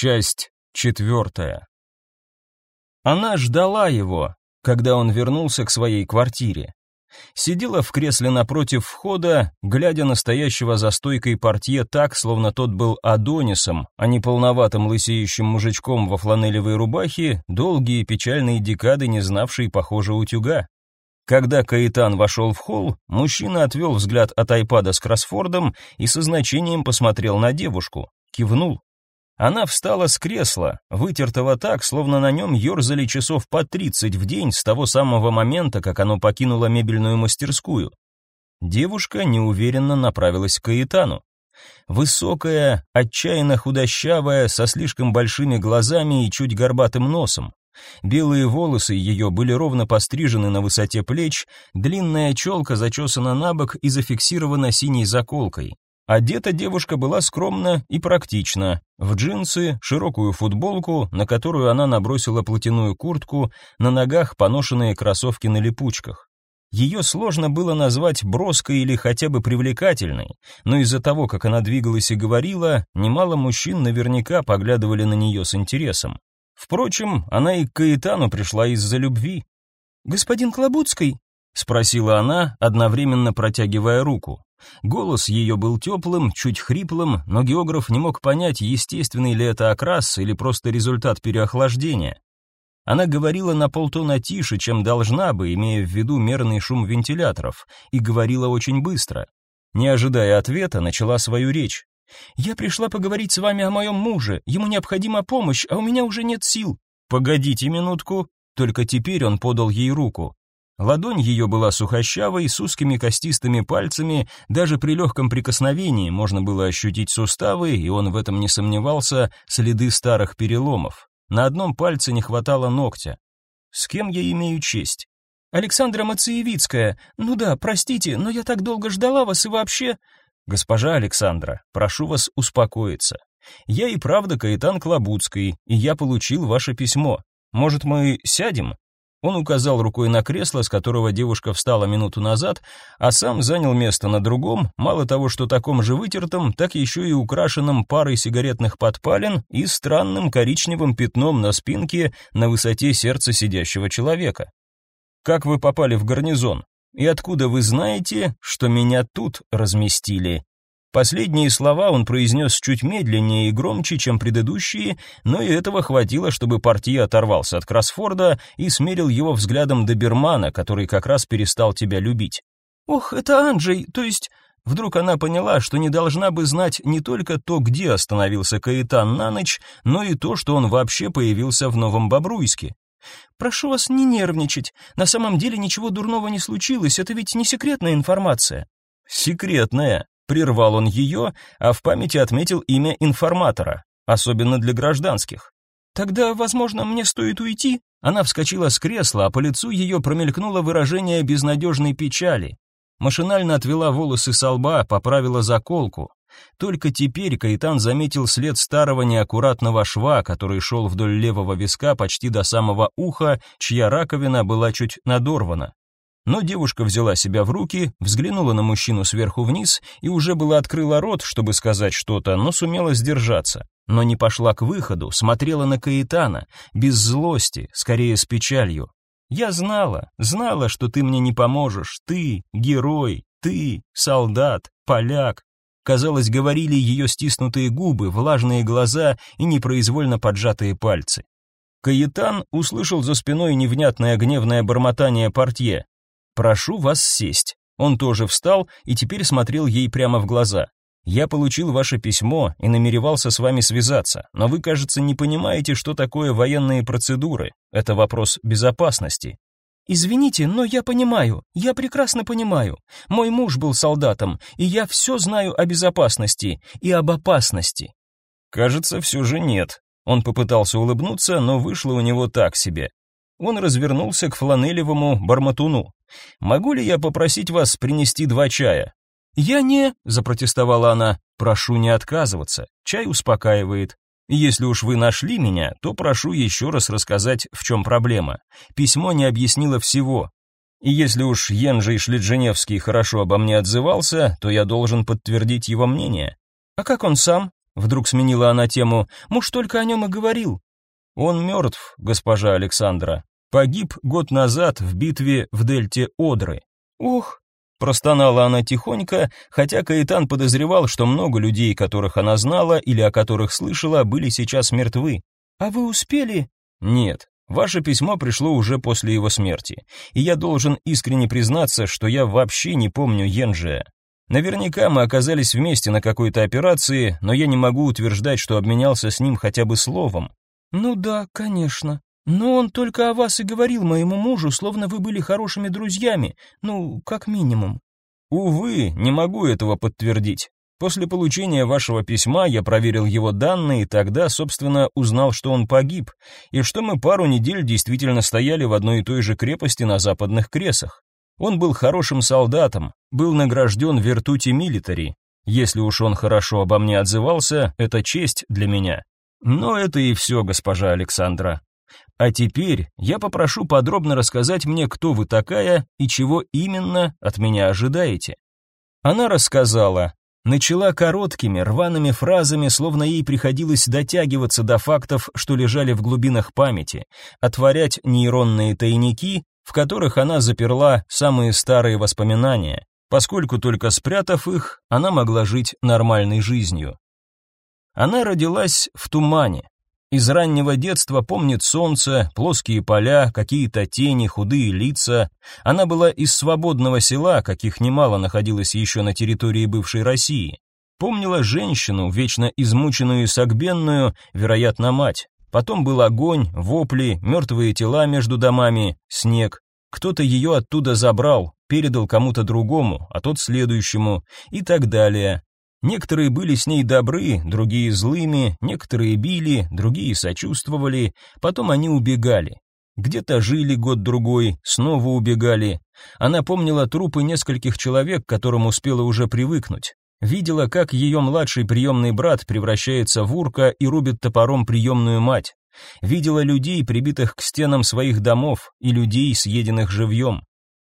Часть четвертая. Она ждала его, когда он вернулся к своей квартире. Сидела в кресле напротив входа, глядя на стоящего за стойкой портье так, словно тот был Адонисом, а не полноватым лысеющим мужичком во фланелевой рубахе, долгие печальные декады не знавший, похоже, утюга. Когда Каитан вошел в холл, мужчина отвел взгляд от айпада с кроссфордом и со значением посмотрел на девушку, кивнул. Она встала с кресла, вытертого так, словно на нем ерзали часов по тридцать в день с того самого момента, как оно покинуло мебельную мастерскую. Девушка неуверенно направилась к Каитану. Высокая, отчаянно худощавая, со слишком большими глазами и чуть горбатым носом. Белые волосы ее были ровно пострижены на высоте плеч, длинная челка зачесана на бок и зафиксирована синей заколкой. Одета девушка была скромно и практично, в джинсы, широкую футболку, на которую она набросила платяную куртку, на ногах поношенные кроссовки на липучках. Ее сложно было назвать броской или хотя бы привлекательной, но из-за того, как она двигалась и говорила, немало мужчин наверняка поглядывали на нее с интересом. Впрочем, она и к Каэтану пришла из-за любви. «Господин Клобуцкий?» — спросила она, одновременно протягивая руку. Голос ее был теплым, чуть хриплым, но географ не мог понять, естественный ли это окрас или просто результат переохлаждения. Она говорила на полтона тише, чем должна бы, имея в виду мерный шум вентиляторов, и говорила очень быстро. Не ожидая ответа, начала свою речь. Я пришла поговорить с вами о моем муже. Ему необходима помощь, а у меня уже нет сил. Погодите минутку. Только теперь он подал ей руку. Ладонь ее была сухощавой, с узкими костистыми пальцами, даже при легком прикосновении можно было ощутить суставы, и он в этом не сомневался, следы старых переломов. На одном пальце не хватало ногтя. С кем я имею честь? Александра Мациевицкая. Ну да, простите, но я так долго ждала вас и вообще... Госпожа Александра, прошу вас успокоиться. Я и правда Каэтан Клобуцкий, и я получил ваше письмо. Может, мы сядем? Он указал рукой на кресло, с которого девушка встала минуту назад, а сам занял место на другом, мало того, что таком же вытертом, так еще и украшенном парой сигаретных подпалин и странным коричневым пятном на спинке на высоте сердца сидящего человека. Как вы попали в гарнизон? И откуда вы знаете, что меня тут разместили? Последние слова он произнес чуть медленнее и громче, чем предыдущие, но и этого хватило, чтобы партия оторвался от Кроссфорда и смерил его взглядом добермана, который как раз перестал тебя любить. «Ох, это Анджей, то есть...» Вдруг она поняла, что не должна бы знать не только то, где остановился Каэтан на ночь, но и то, что он вообще появился в Новом Бобруйске. Прошу вас не нервничать. На самом деле ничего дурного не случилось, это ведь не секретная информация. Секретная, прервал он ее, а в памяти отметил имя информатора, особенно для гражданских. Тогда, возможно, мне стоит уйти. Она вскочила с кресла, а по лицу ее промелькнуло выражение безнадежной печали. Машинально отвела волосы со лба, поправила заколку. Только теперь Кайтан заметил след старого неаккуратного шва, который шел вдоль левого виска почти до самого уха, чья раковина была чуть надорвана. Но девушка взяла себя в руки, взглянула на мужчину сверху вниз и уже было открыла рот, чтобы сказать что-то, но сумела сдержаться. Но не пошла к выходу, смотрела на Каэтана, без злости, скорее с печалью. «Я знала, знала, что ты мне не поможешь, ты, герой, ты, солдат, поляк, казалось, говорили ее стиснутые губы, влажные глаза и непроизвольно поджатые пальцы. Каэтан услышал за спиной невнятное гневное бормотание портье. «Прошу вас сесть». Он тоже встал и теперь смотрел ей прямо в глаза. «Я получил ваше письмо и намеревался с вами связаться, но вы, кажется, не понимаете, что такое военные процедуры. Это вопрос безопасности. «Извините, но я понимаю, я прекрасно понимаю. Мой муж был солдатом, и я все знаю о безопасности и об опасности». Кажется, все же нет. Он попытался улыбнуться, но вышло у него так себе. Он развернулся к фланелевому барматуну. «Могу ли я попросить вас принести два чая?» «Я не...» — запротестовала она. «Прошу не отказываться. Чай успокаивает. Если уж вы нашли меня, то прошу еще раз рассказать, в чем проблема. Письмо не объяснило всего. И если уж Янжей Шлидженевский хорошо обо мне отзывался, то я должен подтвердить его мнение. А как он сам? Вдруг сменила она тему. Муж только о нем и говорил. Он мертв, госпожа Александра. Погиб год назад в битве в дельте Одры. Ох, простонала она тихонько, хотя Каэтан подозревал, что много людей, которых она знала или о которых слышала, были сейчас мертвы. А вы успели? Нет. Ваше письмо пришло уже после его смерти, и я должен искренне признаться, что я вообще не помню Енжия. Наверняка мы оказались вместе на какой-то операции, но я не могу утверждать, что обменялся с ним хотя бы словом. Ну да, конечно. Но он только о вас и говорил моему мужу, словно вы были хорошими друзьями, ну, как минимум. Увы, не могу этого подтвердить. После получения вашего письма я проверил его данные и тогда, собственно, узнал, что он погиб, и что мы пару недель действительно стояли в одной и той же крепости на западных кресах. Он был хорошим солдатом, был награжден вертути милитари. Если уж он хорошо обо мне отзывался, это честь для меня. Но это и все, госпожа Александра. А теперь я попрошу подробно рассказать мне, кто вы такая и чего именно от меня ожидаете. Она рассказала, начала короткими, рваными фразами, словно ей приходилось дотягиваться до фактов, что лежали в глубинах памяти, отворять нейронные тайники в которых она заперла самые старые воспоминания, поскольку только спрятав их, она могла жить нормальной жизнью. Она родилась в тумане. Из раннего детства помнит солнце, плоские поля, какие-то тени, худые лица. Она была из свободного села, каких немало находилось еще на территории бывшей России. Помнила женщину, вечно измученную и согбенную, вероятно, мать. Потом был огонь, вопли, мертвые тела между домами, снег. Кто-то ее оттуда забрал, передал кому-то другому, а тот следующему, и так далее. Некоторые были с ней добры, другие злыми, некоторые били, другие сочувствовали, потом они убегали. Где-то жили год-другой, снова убегали. Она помнила трупы нескольких человек, к которым успела уже привыкнуть. Видела, как ее младший приемный брат превращается в урка и рубит топором приемную мать. Видела людей, прибитых к стенам своих домов, и людей, съеденных живьем.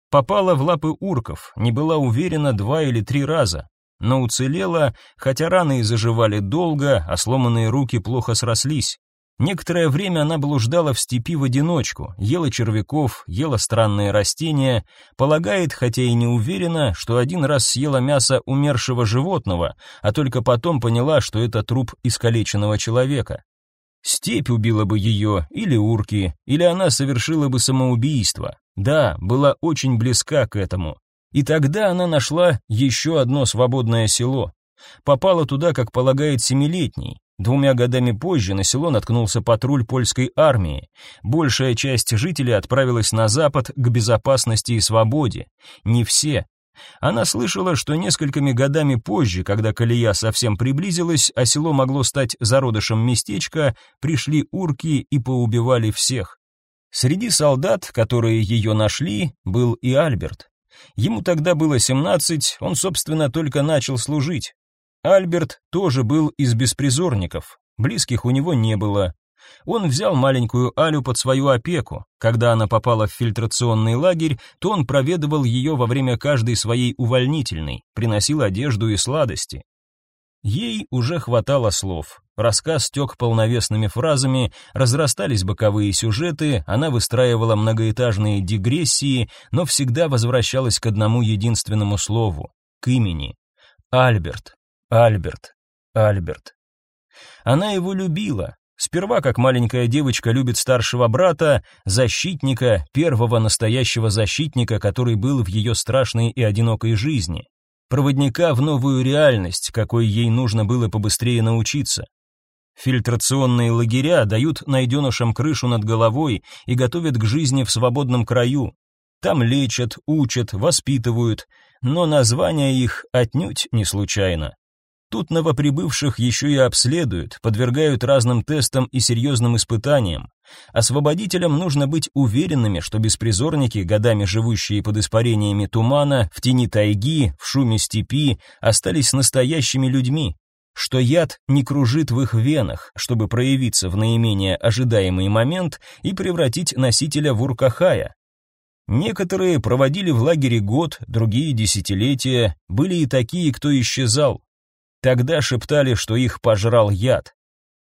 Попала в лапы урков, не была уверена два или три раза, но уцелела, хотя раны и заживали долго, а сломанные руки плохо срослись. Некоторое время она блуждала в степи в одиночку, ела червяков, ела странные растения, полагает, хотя и не уверена, что один раз съела мясо умершего животного, а только потом поняла, что это труп искалеченного человека. Степь убила бы ее, или урки, или она совершила бы самоубийство. Да, была очень близка к этому. И тогда она нашла еще одно свободное село. Попала туда, как полагает, семилетний. Двумя годами позже на село наткнулся патруль польской армии. Большая часть жителей отправилась на запад к безопасности и свободе. Не все. Она слышала, что несколькими годами позже, когда колея совсем приблизилась, а село могло стать зародышем местечка, пришли урки и поубивали всех. Среди солдат, которые ее нашли, был и Альберт. Ему тогда было 17, он, собственно, только начал служить. Альберт тоже был из беспризорников, близких у него не было. Он взял маленькую Алю под свою опеку. Когда она попала в фильтрационный лагерь, то он проведывал ее во время каждой своей увольнительной, приносил одежду и сладости. Ей уже хватало слов. Рассказ тек полновесными фразами, разрастались боковые сюжеты, она выстраивала многоэтажные дигрессии, но всегда возвращалась к одному единственному слову — к имени. Альберт. Альберт, Альберт. Она его любила. Сперва, как маленькая девочка любит старшего брата, защитника, первого настоящего защитника, который был в ее страшной и одинокой жизни. Проводника в новую реальность, какой ей нужно было побыстрее научиться. Фильтрационные лагеря дают найденышам крышу над головой и готовят к жизни в свободном краю. Там лечат, учат, воспитывают, но название их отнюдь не случайно. Тут новоприбывших еще и обследуют, подвергают разным тестам и серьезным испытаниям. Освободителям нужно быть уверенными, что беспризорники, годами живущие под испарениями тумана, в тени тайги, в шуме степи, остались настоящими людьми, что яд не кружит в их венах, чтобы проявиться в наименее ожидаемый момент и превратить носителя в уркахая. Некоторые проводили в лагере год, другие десятилетия, были и такие, кто исчезал, Тогда шептали, что их пожрал яд.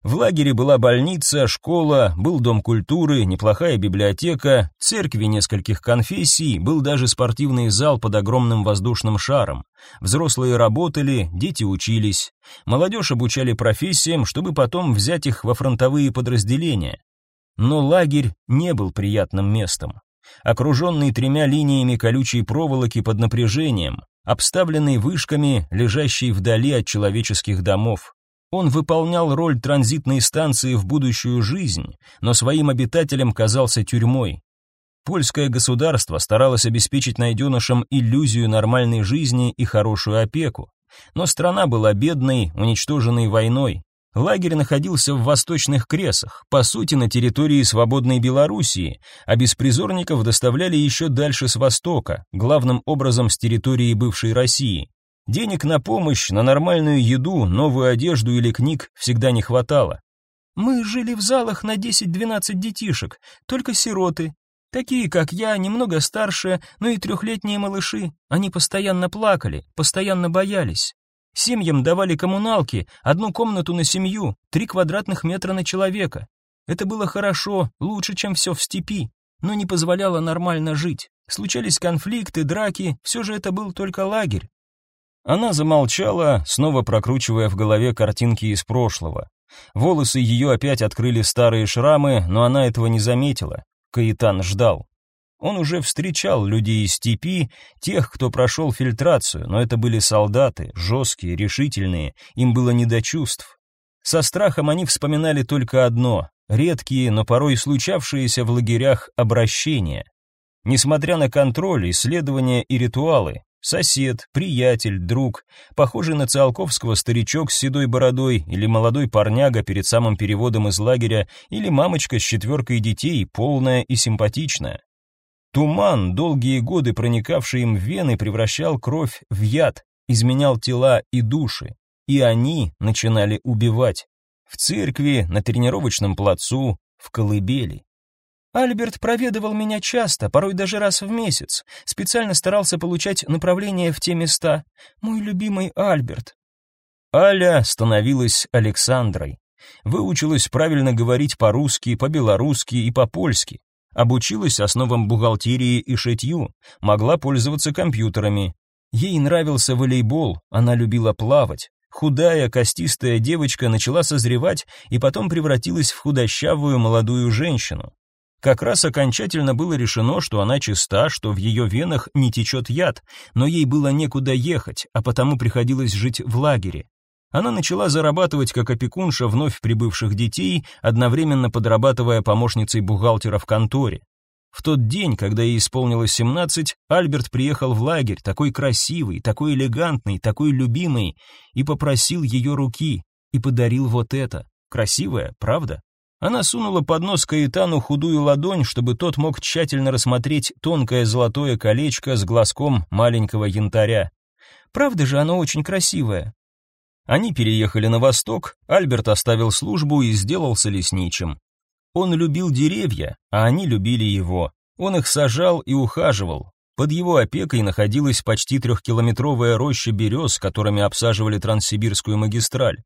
В лагере была больница, школа, был дом культуры, неплохая библиотека, церкви нескольких конфессий, был даже спортивный зал под огромным воздушным шаром. Взрослые работали, дети учились. Молодежь обучали профессиям, чтобы потом взять их во фронтовые подразделения. Но лагерь не был приятным местом. Окруженный тремя линиями колючей проволоки под напряжением, обставленный вышками, лежащий вдали от человеческих домов. Он выполнял роль транзитной станции в будущую жизнь, но своим обитателям казался тюрьмой. Польское государство старалось обеспечить найденышам иллюзию нормальной жизни и хорошую опеку. Но страна была бедной, уничтоженной войной. Лагерь находился в восточных кресах, по сути на территории свободной Белоруссии, а беспризорников доставляли еще дальше с востока, главным образом с территории бывшей России. Денег на помощь, на нормальную еду, новую одежду или книг всегда не хватало. Мы жили в залах на 10-12 детишек, только сироты. Такие, как я, немного старше, но и трехлетние малыши. Они постоянно плакали, постоянно боялись. Семьям давали коммуналки, одну комнату на семью, три квадратных метра на человека. Это было хорошо, лучше, чем все в степи, но не позволяло нормально жить. Случались конфликты, драки, все же это был только лагерь. Она замолчала, снова прокручивая в голове картинки из прошлого. Волосы ее опять открыли старые шрамы, но она этого не заметила. Каитан ждал. Он уже встречал людей из степи, тех, кто прошел фильтрацию, но это были солдаты, жесткие, решительные, им было не до чувств. Со страхом они вспоминали только одно — редкие, но порой случавшиеся в лагерях обращения. Несмотря на контроль, исследования и ритуалы, Сосед, приятель, друг, похожий на Циолковского старичок с седой бородой или молодой парняга перед самым переводом из лагеря или мамочка с четверкой детей, полная и симпатичная. Туман, долгие годы проникавший им в вены, превращал кровь в яд, изменял тела и души, и они начинали убивать. В церкви, на тренировочном плацу, в колыбели. Альберт проведывал меня часто, порой даже раз в месяц. Специально старался получать направление в те места. Мой любимый Альберт. Аля становилась Александрой. Выучилась правильно говорить по-русски, по-белорусски и по-польски. Обучилась основам бухгалтерии и шитью, могла пользоваться компьютерами. Ей нравился волейбол, она любила плавать. Худая, костистая девочка начала созревать и потом превратилась в худощавую молодую женщину. Как раз окончательно было решено, что она чиста, что в ее венах не течет яд, но ей было некуда ехать, а потому приходилось жить в лагере. Она начала зарабатывать как опекунша вновь прибывших детей, одновременно подрабатывая помощницей бухгалтера в конторе. В тот день, когда ей исполнилось 17, Альберт приехал в лагерь, такой красивый, такой элегантный, такой любимый, и попросил ее руки, и подарил вот это. Красивое, правда? Она сунула под нос Каэтану худую ладонь, чтобы тот мог тщательно рассмотреть тонкое золотое колечко с глазком маленького янтаря. Правда же оно очень красивое. Они переехали на восток, Альберт оставил службу и сделался лесничим. Он любил деревья, а они любили его. Он их сажал и ухаживал. Под его опекой находилась почти трехкилометровая роща берез, которыми обсаживали Транссибирскую магистраль.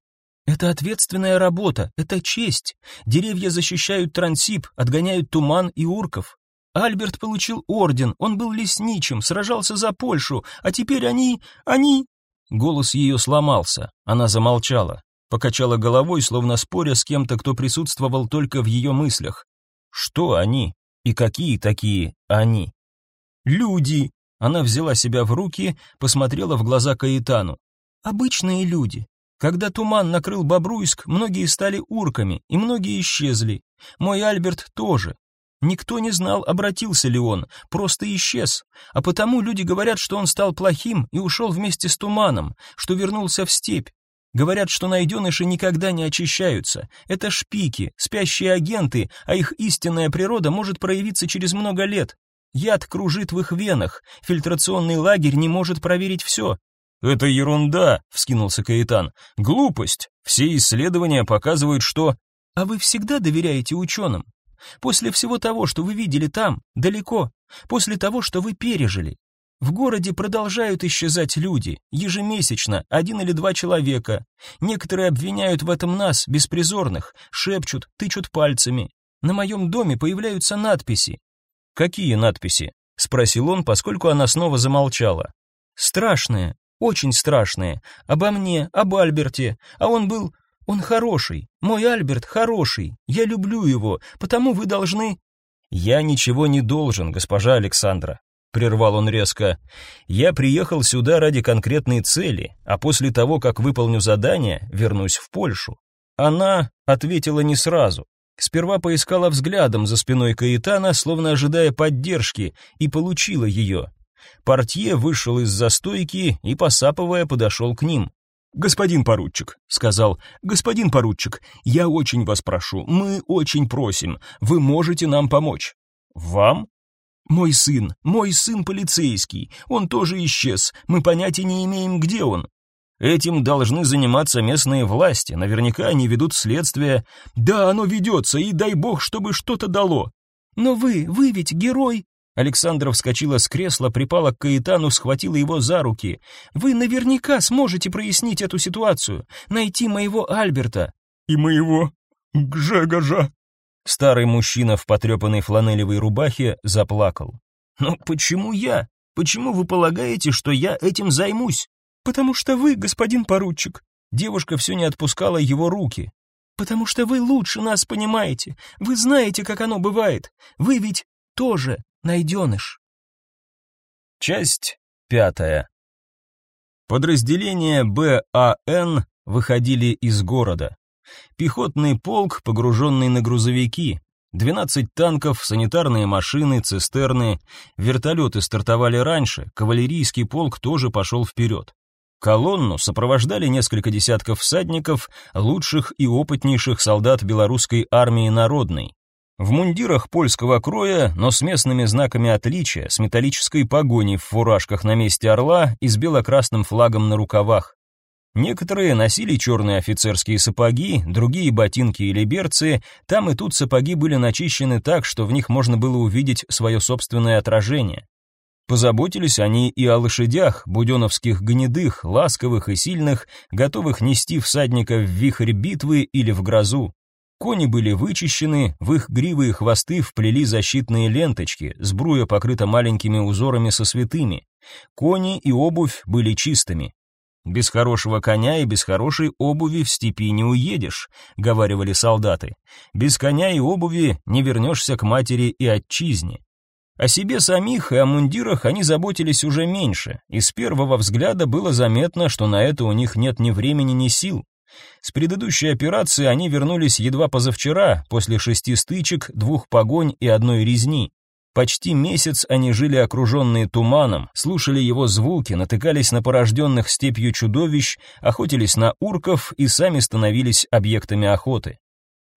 Это ответственная работа, это честь. Деревья защищают Трансип, отгоняют туман и урков. Альберт получил орден, он был лесничим, сражался за Польшу, а теперь они... они...» Голос ее сломался, она замолчала, покачала головой, словно споря с кем-то, кто присутствовал только в ее мыслях. «Что они? И какие такие они?» «Люди!» Она взяла себя в руки, посмотрела в глаза Каэтану. «Обычные люди, когда туман накрыл Бобруйск, многие стали урками, и многие исчезли. Мой Альберт тоже. Никто не знал, обратился ли он, просто исчез. А потому люди говорят, что он стал плохим и ушел вместе с туманом, что вернулся в степь. Говорят, что найденыши никогда не очищаются. Это шпики, спящие агенты, а их истинная природа может проявиться через много лет. Яд кружит в их венах, фильтрационный лагерь не может проверить все. «Это ерунда», — вскинулся Каэтан. «Глупость. Все исследования показывают, что...» «А вы всегда доверяете ученым? После всего того, что вы видели там, далеко, после того, что вы пережили. В городе продолжают исчезать люди, ежемесячно, один или два человека. Некоторые обвиняют в этом нас, беспризорных, шепчут, тычут пальцами. На моем доме появляются надписи. Какие надписи? спросил он, поскольку она снова замолчала. Страшные, очень страшные. Обо мне, об Альберте. А он был... Он хороший. Мой Альберт хороший. Я люблю его, потому вы должны... Я ничего не должен, госпожа Александра. Прервал он резко. Я приехал сюда ради конкретной цели, а после того, как выполню задание, вернусь в Польшу. Она ответила не сразу. Сперва поискала взглядом за спиной Каэтана, словно ожидая поддержки, и получила ее. Портье вышел из застойки и, посапывая, подошел к ним. «Господин поручик», — сказал, — «господин поручик, я очень вас прошу, мы очень просим, вы можете нам помочь». «Вам?» «Мой сын, мой сын полицейский, он тоже исчез, мы понятия не имеем, где он». Этим должны заниматься местные власти, наверняка они ведут следствие. Да, оно ведется, и дай бог, чтобы что-то дало. Но вы, вы ведь герой, Александра вскочила с кресла, припала к Каэтану, схватила его за руки. «Вы наверняка сможете прояснить эту ситуацию, найти моего Альберта». «И моего Гжегожа». Старый мужчина в потрепанной фланелевой рубахе заплакал. «Но почему я? Почему вы полагаете, что я этим займусь?» «Потому что вы, господин поручик». Девушка все не отпускала его руки. «Потому что вы лучше нас понимаете. Вы знаете, как оно бывает. Вы ведь тоже найденыш. Часть пятая. Подразделения БАН выходили из города. Пехотный полк, погруженный на грузовики, 12 танков, санитарные машины, цистерны, вертолеты стартовали раньше, кавалерийский полк тоже пошел вперед. Колонну сопровождали несколько десятков всадников, лучших и опытнейших солдат белорусской армии народной. В мундирах польского кроя, но с местными знаками отличия, с металлической погоней в фуражках на месте орла и с бело-красным флагом на рукавах. Некоторые носили черные офицерские сапоги, другие ботинки или берцы, там и тут сапоги были начищены так, что в них можно было увидеть свое собственное отражение. Позаботились они и о лошадях, буденовских гнедых, ласковых и сильных, готовых нести всадника в вихрь битвы или в грозу. Кони были вычищены, в их гривы и хвосты вплели защитные ленточки, сбруя покрыта маленькими узорами со святыми. Кони и обувь были чистыми. Без хорошего коня и без хорошей обуви в степи не уедешь, говаривали солдаты. Без коня и обуви не вернешься к матери и отчизне. О себе самих и о мундирах они заботились уже меньше, и с первого взгляда было заметно, что на это у них нет ни времени, ни сил. С предыдущей операции они вернулись едва позавчера, после шести стычек, двух погонь и одной резни. Почти месяц они жили окруженные туманом, слушали его звуки, натыкались на порожденных степью чудовищ, охотились на урков и сами становились объектами охоты.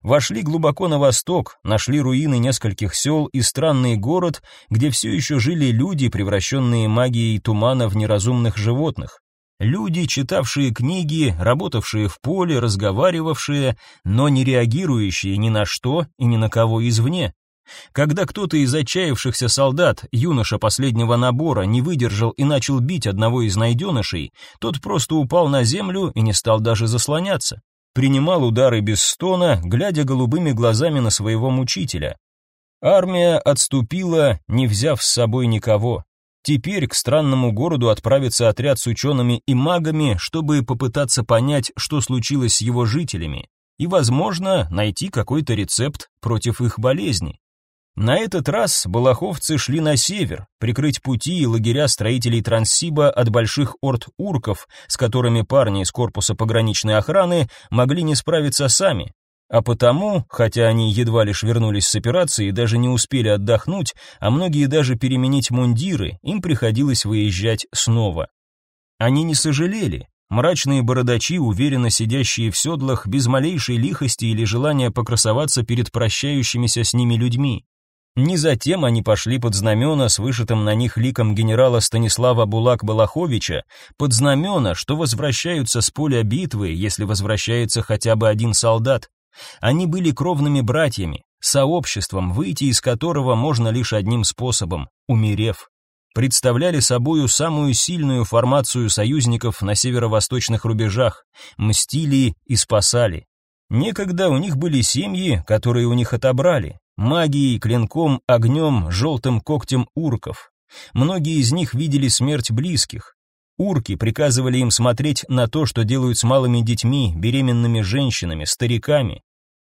Вошли глубоко на восток, нашли руины нескольких сел и странный город, где все еще жили люди, превращенные магией тумана в неразумных животных. Люди, читавшие книги, работавшие в поле, разговаривавшие, но не реагирующие ни на что и ни на кого извне. Когда кто-то из отчаявшихся солдат, юноша последнего набора, не выдержал и начал бить одного из найденышей, тот просто упал на землю и не стал даже заслоняться. Принимал удары без стона, глядя голубыми глазами на своего мучителя. Армия отступила, не взяв с собой никого. Теперь к странному городу отправится отряд с учеными и магами, чтобы попытаться понять, что случилось с его жителями, и, возможно, найти какой-то рецепт против их болезни. На этот раз балаховцы шли на север, прикрыть пути и лагеря строителей Транссиба от больших орд урков, с которыми парни из корпуса пограничной охраны могли не справиться сами, а потому, хотя они едва лишь вернулись с операции и даже не успели отдохнуть, а многие даже переменить мундиры, им приходилось выезжать снова. Они не сожалели. Мрачные бородачи, уверенно сидящие в седлах, без малейшей лихости или желания покрасоваться перед прощающимися с ними людьми. Не затем они пошли под знамена с вышитым на них ликом генерала Станислава Булак-Балаховича, под знамена, что возвращаются с поля битвы, если возвращается хотя бы один солдат. Они были кровными братьями, сообществом, выйти из которого можно лишь одним способом умерев. представляли собою самую сильную формацию союзников на северо-восточных рубежах, мстили и спасали. Некогда у них были семьи, которые у них отобрали, магией, клинком, огнем, желтым когтем урков. Многие из них видели смерть близких. Урки приказывали им смотреть на то, что делают с малыми детьми, беременными женщинами, стариками.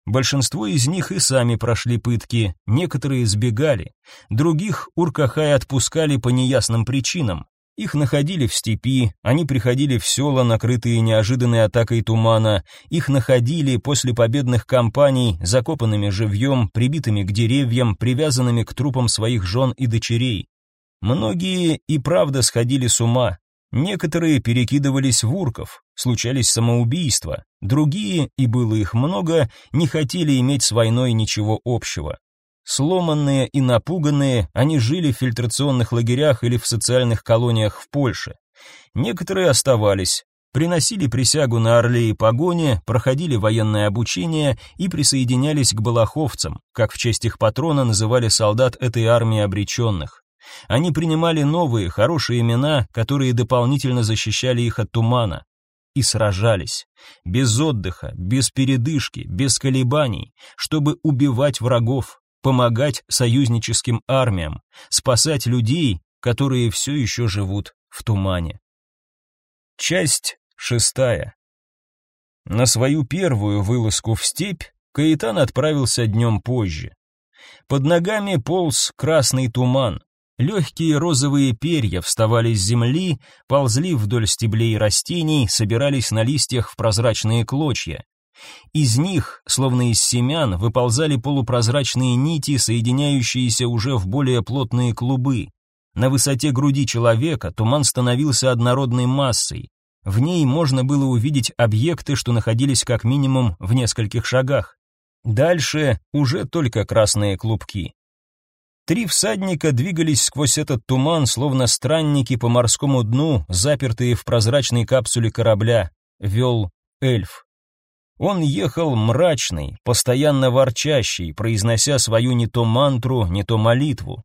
Большинство из них и сами прошли пытки, некоторые сбегали, других уркахай отпускали по неясным причинам. Их находили в степи, они приходили в села, накрытые неожиданной атакой тумана, их находили после победных кампаний, закопанными живьем, прибитыми к деревьям, привязанными к трупам своих жен и дочерей. Многие и правда сходили с ума, некоторые перекидывались в урков, случались самоубийства, другие, и было их много, не хотели иметь с войной ничего общего. Сломанные и напуганные, они жили в фильтрационных лагерях или в социальных колониях в Польше. Некоторые оставались, приносили присягу на орле и погоне, проходили военное обучение и присоединялись к балаховцам, как в честь их патрона называли солдат этой армии обреченных. Они принимали новые, хорошие имена, которые дополнительно защищали их от тумана. И сражались. Без отдыха, без передышки, без колебаний, чтобы убивать врагов, помогать союзническим армиям, спасать людей, которые все еще живут в тумане. Часть шестая. На свою первую вылазку в степь Каэтан отправился днем позже. Под ногами полз красный туман. Легкие розовые перья вставали с земли, ползли вдоль стеблей растений, собирались на листьях в прозрачные клочья. Из них, словно из семян, выползали полупрозрачные нити, соединяющиеся уже в более плотные клубы. На высоте груди человека туман становился однородной массой. В ней можно было увидеть объекты, что находились как минимум в нескольких шагах. Дальше уже только красные клубки. Три всадника двигались сквозь этот туман, словно странники по морскому дну, запертые в прозрачной капсуле корабля. Вел эльф. Он ехал мрачный, постоянно ворчащий, произнося свою не то мантру, не то молитву.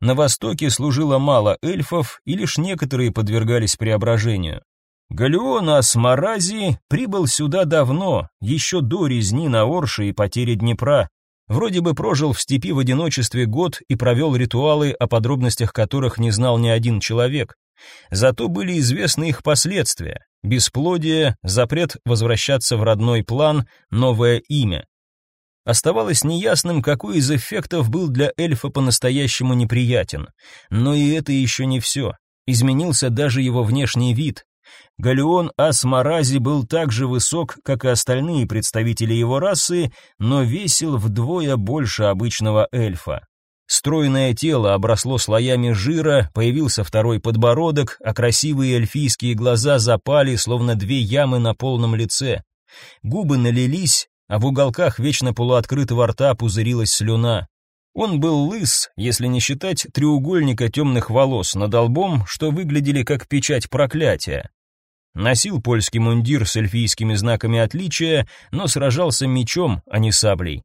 На востоке служило мало эльфов, и лишь некоторые подвергались преображению. Галеон Асмарази прибыл сюда давно, еще до резни на Орше и потери Днепра. Вроде бы прожил в степи в одиночестве год и провел ритуалы, о подробностях которых не знал ни один человек. Зато были известны их последствия. Бесплодие, запрет возвращаться в родной план, новое имя. Оставалось неясным, какой из эффектов был для эльфа по-настоящему неприятен. Но и это еще не все. Изменился даже его внешний вид. Галеон Асмарази был так же высок, как и остальные представители его расы, но весил вдвое больше обычного эльфа. Стройное тело обросло слоями жира, появился второй подбородок, а красивые эльфийские глаза запали, словно две ямы на полном лице. Губы налились, а в уголках вечно полуоткрытого рта пузырилась слюна. Он был лыс, если не считать треугольника темных волос над лбом, что выглядели как печать проклятия. Носил польский мундир с эльфийскими знаками отличия, но сражался мечом, а не саблей.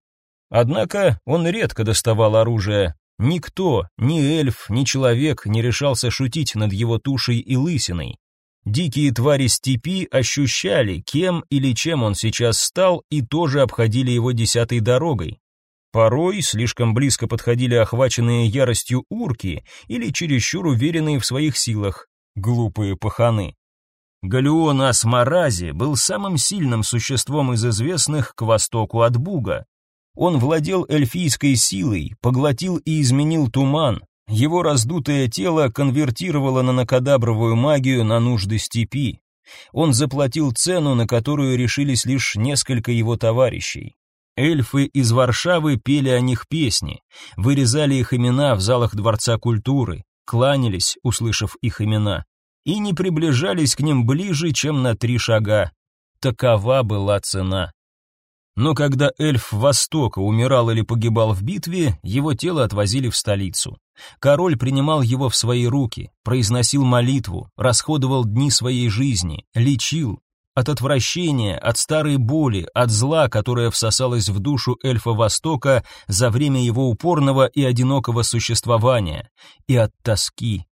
Однако он редко доставал оружие. Никто, ни эльф, ни человек не решался шутить над его тушей и лысиной. Дикие твари степи ощущали, кем или чем он сейчас стал, и тоже обходили его десятой дорогой. Порой слишком близко подходили охваченные яростью урки или чересчур уверенные в своих силах, глупые паханы. Галеон Асмарази был самым сильным существом из известных к востоку от Буга. Он владел эльфийской силой, поглотил и изменил туман. Его раздутое тело конвертировало на накадабровую магию на нужды степи. Он заплатил цену, на которую решились лишь несколько его товарищей. Эльфы из Варшавы пели о них песни, вырезали их имена в залах Дворца культуры, кланялись, услышав их имена, и не приближались к ним ближе, чем на три шага. Такова была цена. Но когда эльф Востока умирал или погибал в битве, его тело отвозили в столицу. Король принимал его в свои руки, произносил молитву, расходовал дни своей жизни, лечил. От отвращения, от старой боли, от зла, которое всосалось в душу эльфа Востока за время его упорного и одинокого существования, и от тоски,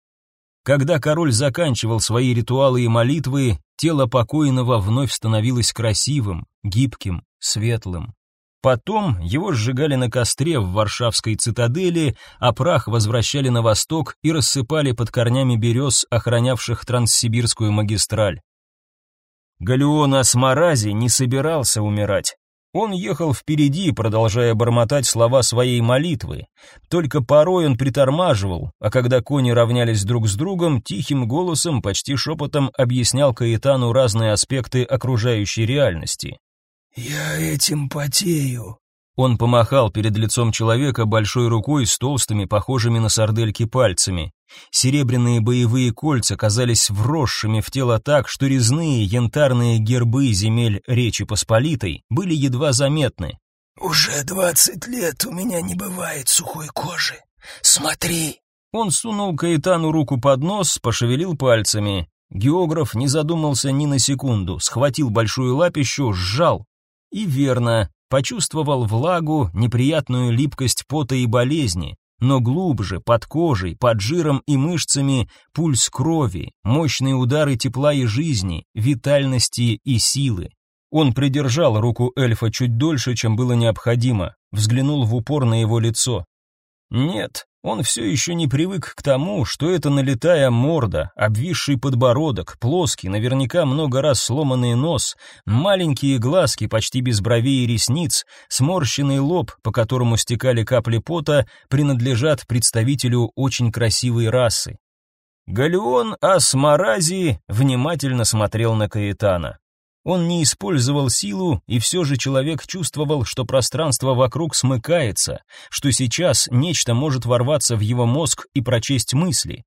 Когда король заканчивал свои ритуалы и молитвы, тело покойного вновь становилось красивым, гибким, светлым. Потом его сжигали на костре в Варшавской цитадели, а прах возвращали на восток и рассыпали под корнями берез, охранявших Транссибирскую магистраль. Галеон Асмарази не собирался умирать. Он ехал впереди, продолжая бормотать слова своей молитвы. Только порой он притормаживал, а когда кони равнялись друг с другом, тихим голосом, почти шепотом объяснял Каэтану разные аспекты окружающей реальности. «Я этим потею». Он помахал перед лицом человека большой рукой с толстыми, похожими на сардельки пальцами. Серебряные боевые кольца казались вросшими в тело так, что резные янтарные гербы земель Речи Посполитой были едва заметны. «Уже двадцать лет у меня не бывает сухой кожи. Смотри!» Он сунул Каэтану руку под нос, пошевелил пальцами. Географ не задумался ни на секунду, схватил большую лапищу, сжал. И верно, почувствовал влагу, неприятную липкость пота и болезни, но глубже, под кожей, под жиром и мышцами, пульс крови, мощные удары тепла и жизни, витальности и силы. Он придержал руку эльфа чуть дольше, чем было необходимо, взглянул в упор на его лицо. Нет, он все еще не привык к тому, что это налетая морда, обвисший подбородок, плоский, наверняка много раз сломанный нос, маленькие глазки почти без бровей и ресниц, сморщенный лоб, по которому стекали капли пота, принадлежат представителю очень красивой расы. Галеон Асмарази внимательно смотрел на Каэтана. Он не использовал силу, и все же человек чувствовал, что пространство вокруг смыкается, что сейчас нечто может ворваться в его мозг и прочесть мысли.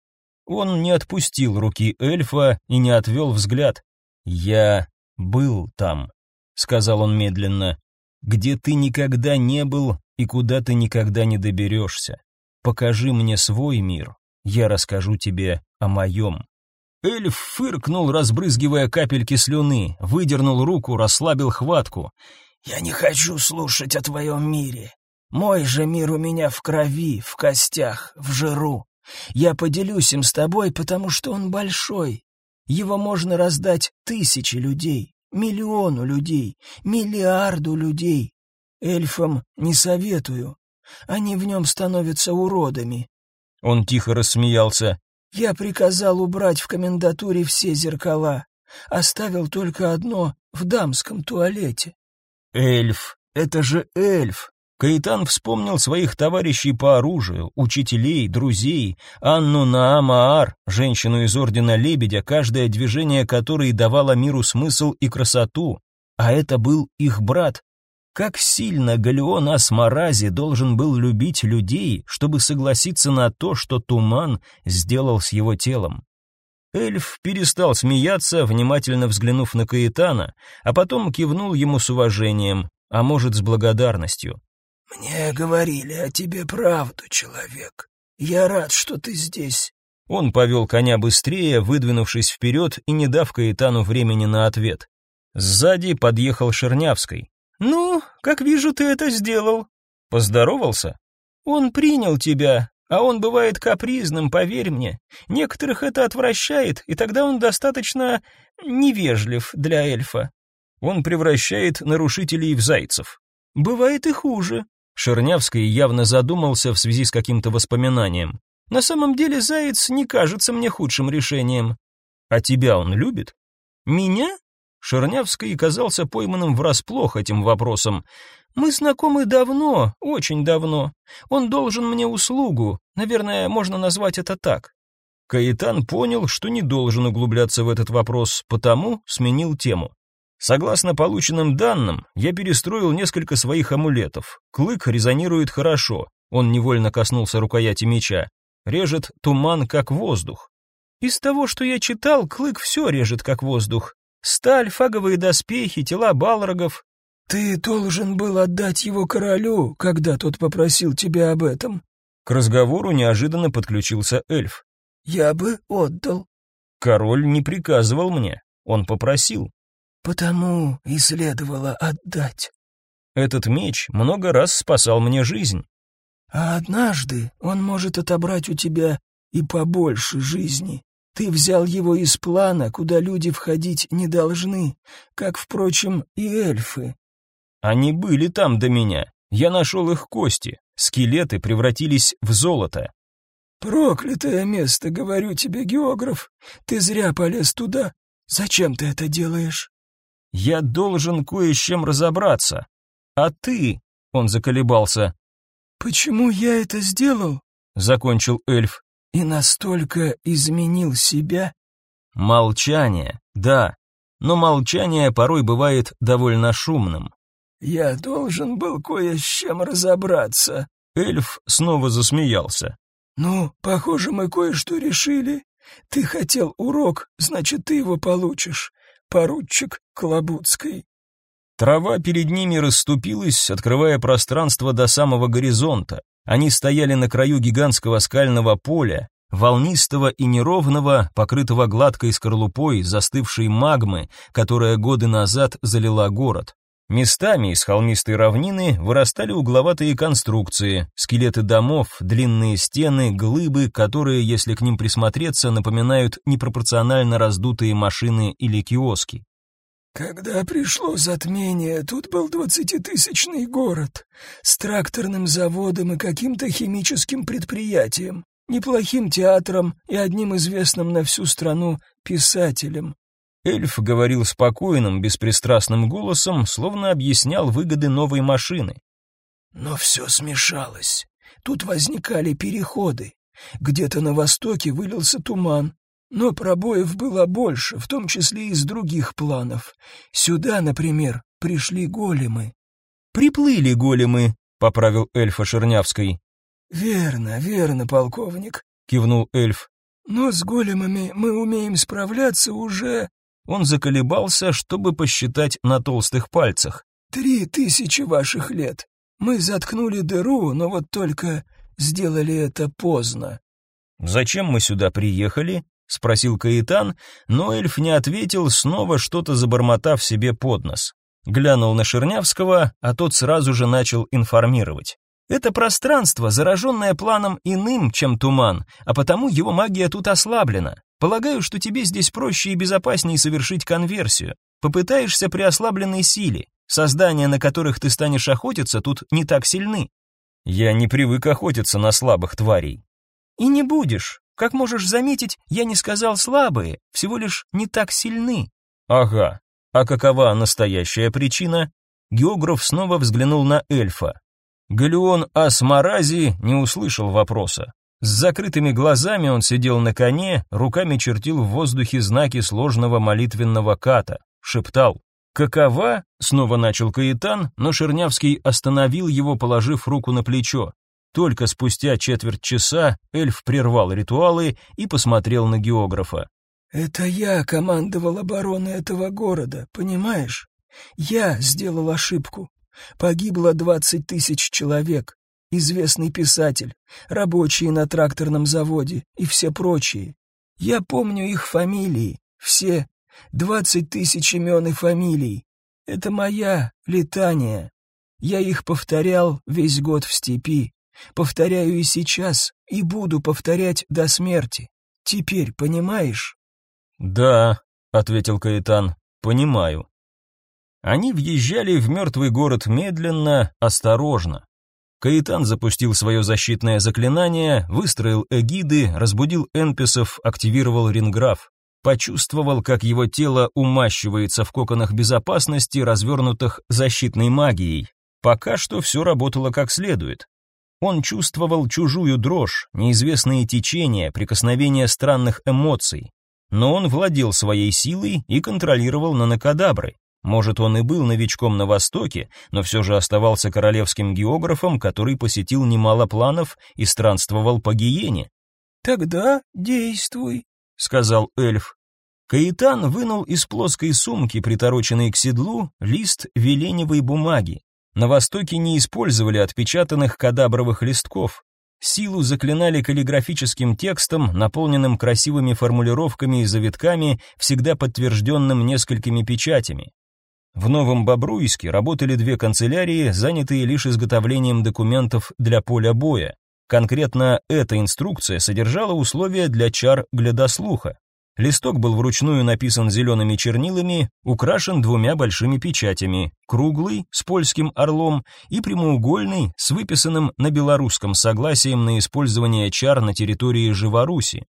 Он не отпустил руки эльфа и не отвел взгляд. «Я был там», — сказал он медленно, — «где ты никогда не был и куда ты никогда не доберешься. Покажи мне свой мир, я расскажу тебе о моем». Эльф фыркнул, разбрызгивая капельки слюны, выдернул руку, расслабил хватку. «Я не хочу слушать о твоем мире. Мой же мир у меня в крови, в костях, в жиру. Я поделюсь им с тобой, потому что он большой. Его можно раздать тысячи людей, миллиону людей, миллиарду людей. Эльфам не советую. Они в нем становятся уродами». Он тихо рассмеялся. Я приказал убрать в комендатуре все зеркала, оставил только одно в дамском туалете. Эльф, это же эльф. Каитан вспомнил своих товарищей по оружию, учителей, друзей, Анну Наамаар, женщину из Ордена Лебедя, каждое движение которой давало миру смысл и красоту, а это был их брат, как сильно Галеон Асмарази должен был любить людей, чтобы согласиться на то, что туман сделал с его телом. Эльф перестал смеяться, внимательно взглянув на Каэтана, а потом кивнул ему с уважением, а может, с благодарностью. «Мне говорили о тебе правду, человек. Я рад, что ты здесь». Он повел коня быстрее, выдвинувшись вперед и не дав Каэтану времени на ответ. Сзади подъехал Шернявский. «Ну, как вижу, ты это сделал». «Поздоровался?» «Он принял тебя, а он бывает капризным, поверь мне. Некоторых это отвращает, и тогда он достаточно невежлив для эльфа. Он превращает нарушителей в зайцев. Бывает и хуже». Шернявский явно задумался в связи с каким-то воспоминанием. «На самом деле заяц не кажется мне худшим решением. А тебя он любит?» «Меня?» Шернявский казался пойманным врасплох этим вопросом. «Мы знакомы давно, очень давно. Он должен мне услугу, наверное, можно назвать это так». Каитан понял, что не должен углубляться в этот вопрос, потому сменил тему. Согласно полученным данным, я перестроил несколько своих амулетов. Клык резонирует хорошо. Он невольно коснулся рукояти меча. Режет туман как воздух. Из того, что я читал, клык все режет как воздух. Сталь, фаговые доспехи, тела балрогов. Ты должен был отдать его королю, когда тот попросил тебя об этом. К разговору неожиданно подключился эльф. Я бы отдал. Король не приказывал мне, он попросил. Потому и следовало отдать. Этот меч много раз спасал мне жизнь. А однажды он может отобрать у тебя и побольше жизни. Ты взял его из плана, куда люди входить не должны, как, впрочем, и эльфы. Они были там до меня. Я нашел их кости. Скелеты превратились в золото. Проклятое место, говорю тебе, географ. Ты зря полез туда. Зачем ты это делаешь? Я должен кое с чем разобраться. А ты? Он заколебался. Почему я это сделал? Закончил эльф. И настолько изменил себя? Молчание, да. Но молчание порой бывает довольно шумным. Я должен был кое с чем разобраться. Эльф снова засмеялся. Ну, похоже, мы кое-что решили. Ты хотел урок, значит, ты его получишь. Поручик Клобудской. Трава перед ними расступилась, открывая пространство до самого горизонта. Они стояли на краю гигантского скального поля, волнистого и неровного, покрытого гладкой скорлупой застывшей магмы, которая годы назад залила город. Местами из холмистой равнины вырастали угловатые конструкции, скелеты домов, длинные стены, глыбы, которые, если к ним присмотреться, напоминают непропорционально раздутые машины или киоски. Когда пришло затмение, тут был двадцатитысячный город с тракторным заводом и каким-то химическим предприятием, неплохим театром и одним известным на всю страну писателем. Эльф говорил спокойным, беспристрастным голосом, словно объяснял выгоды новой машины. Но все смешалось. Тут возникали переходы. Где-то на востоке вылился туман, но пробоев было больше, в том числе и из других планов. Сюда, например, пришли големы. «Приплыли големы», — поправил эльфа Шернявской. «Верно, верно, полковник», — кивнул эльф. «Но с големами мы умеем справляться уже он заколебался, чтобы посчитать на толстых пальцах. «Три тысячи ваших лет. Мы заткнули дыру, но вот только сделали это поздно». «Зачем мы сюда приехали?» — спросил Каитан, но эльф не ответил, снова что-то забормотав себе под нос. Глянул на Шернявского, а тот сразу же начал информировать. Это пространство, зараженное планом иным, чем туман, а потому его магия тут ослаблена. Полагаю, что тебе здесь проще и безопаснее совершить конверсию. Попытаешься при ослабленной силе. Создания, на которых ты станешь охотиться, тут не так сильны. Я не привык охотиться на слабых тварей. И не будешь. Как можешь заметить, я не сказал слабые, всего лишь не так сильны. Ага. А какова настоящая причина? Географ снова взглянул на эльфа. Галеон Асмарази не услышал вопроса. С закрытыми глазами он сидел на коне, руками чертил в воздухе знаки сложного молитвенного ката, шептал «Какова?» — снова начал Каитан, но Шернявский остановил его, положив руку на плечо. Только спустя четверть часа эльф прервал ритуалы и посмотрел на географа. «Это я командовал обороной этого города, понимаешь? Я сделал ошибку. Погибло двадцать тысяч человек, известный писатель, рабочие на тракторном заводе и все прочие. Я помню их фамилии, все, двадцать тысяч имен и фамилий. Это моя летания. Я их повторял весь год в степи, повторяю и сейчас, и буду повторять до смерти. Теперь понимаешь? Да, ответил Каэтан. Понимаю. Они въезжали в мертвый город медленно, осторожно. Каитан запустил свое защитное заклинание, выстроил эгиды, разбудил энписов, активировал ринграф. Почувствовал, как его тело умащивается в коконах безопасности, развернутых защитной магией. Пока что все работало как следует. Он чувствовал чужую дрожь, неизвестные течения, прикосновения странных эмоций. Но он владел своей силой и контролировал нанокадабры. Может, он и был новичком на Востоке, но все же оставался королевским географом, который посетил немало планов и странствовал по Гиене. «Тогда действуй», — сказал эльф. Каитан вынул из плоской сумки, притороченной к седлу, лист веленевой бумаги. На Востоке не использовали отпечатанных кадабровых листков. Силу заклинали каллиграфическим текстом, наполненным красивыми формулировками и завитками, всегда подтвержденным несколькими печатями. В Новом Бобруйске работали две канцелярии, занятые лишь изготовлением документов для поля боя. Конкретно эта инструкция содержала условия для чар глядослуха. Листок был вручную написан зелеными чернилами, украшен двумя большими печатями: круглый с польским орлом и прямоугольный с выписанным на белорусском согласием на использование чар на территории Живоруси.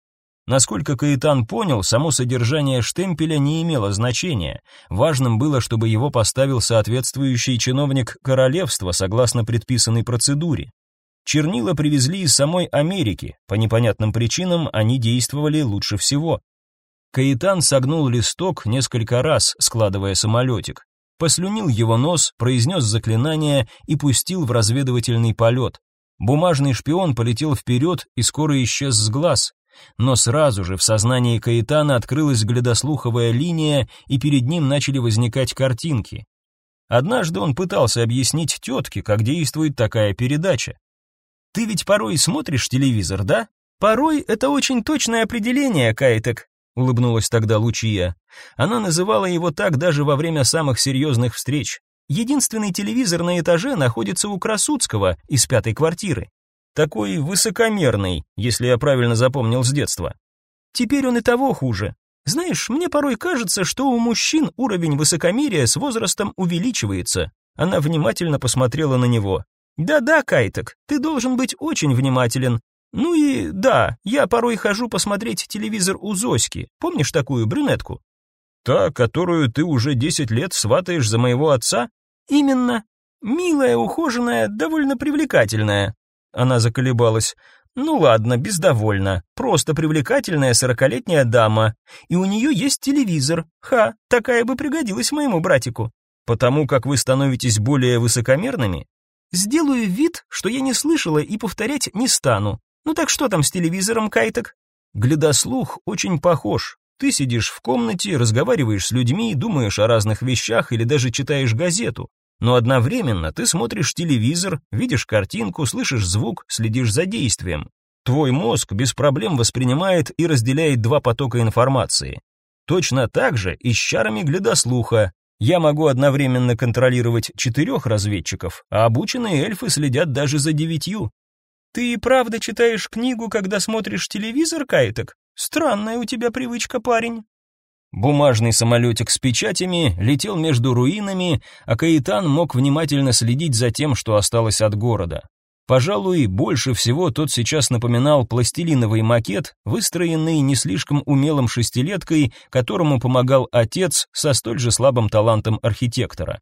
Насколько Каитан понял, само содержание штемпеля не имело значения. Важным было, чтобы его поставил соответствующий чиновник королевства согласно предписанной процедуре. Чернила привезли из самой Америки. По непонятным причинам они действовали лучше всего. Каитан согнул листок несколько раз, складывая самолетик. Послюнил его нос, произнес заклинание и пустил в разведывательный полет. Бумажный шпион полетел вперед и скоро исчез с глаз. Но сразу же в сознании Каитана открылась глядослуховая линия, и перед ним начали возникать картинки. Однажды он пытался объяснить тетке, как действует такая передача. «Ты ведь порой смотришь телевизор, да? Порой это очень точное определение, Кайтек улыбнулась тогда Лучия. Она называла его так даже во время самых серьезных встреч. Единственный телевизор на этаже находится у Красудского из пятой квартиры. Такой высокомерный, если я правильно запомнил с детства. Теперь он и того хуже. Знаешь, мне порой кажется, что у мужчин уровень высокомерия с возрастом увеличивается. Она внимательно посмотрела на него. Да-да, Кайтек, ты должен быть очень внимателен. Ну и да, я порой хожу посмотреть телевизор у Зоськи. Помнишь такую брюнетку? Та, которую ты уже десять лет сватаешь за моего отца? Именно. Милая, ухоженная, довольно привлекательная. Она заколебалась. Ну ладно, бездовольна. Просто привлекательная сорокалетняя дама. И у нее есть телевизор. Ха, такая бы пригодилась моему братику. Потому как вы становитесь более высокомерными? Сделаю вид, что я не слышала и повторять не стану. Ну так что там с телевизором, Кайтек? Глядослух очень похож. Ты сидишь в комнате, разговариваешь с людьми, думаешь о разных вещах или даже читаешь газету. Но одновременно ты смотришь телевизор, видишь картинку, слышишь звук, следишь за действием. Твой мозг без проблем воспринимает и разделяет два потока информации. Точно так же и с чарами глядослуха. Я могу одновременно контролировать четырех разведчиков, а обученные эльфы следят даже за девятью. Ты и правда читаешь книгу, когда смотришь телевизор, Кайтек? Странная у тебя привычка, парень. Бумажный самолетик с печатями летел между руинами, а Каитан мог внимательно следить за тем, что осталось от города. Пожалуй, больше всего тот сейчас напоминал пластилиновый макет, выстроенный не слишком умелым шестилеткой, которому помогал отец со столь же слабым талантом архитектора.